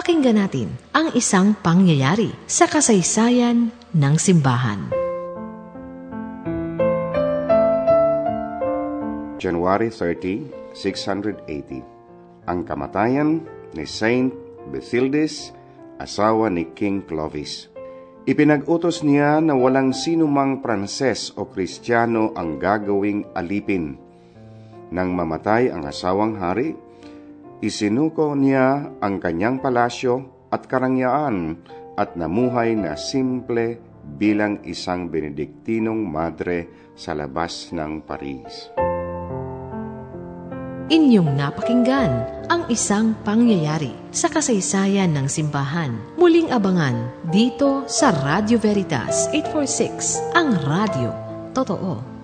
Pakinggan natin ang isang pangyayari sa kasaysayan ng simbahan. January 30, 680 Ang kamatayan ni Saint Bathildes, asawa ni King Clovis. Ipinag-utos niya na walang sinumang Pranses o Kristiyano ang gagawing alipin. Nang mamatay ang asawang hari, isinuko niya ang kanyang palasyo at karangyaan at namuhay na simple bilang isang benediktinong madre sa labas ng Paris. Inyong napakinggan ang isang pangyayari sa kasaysayan ng simbahan. Muling abangan dito sa Radio Veritas 846, ang radio. Totoo.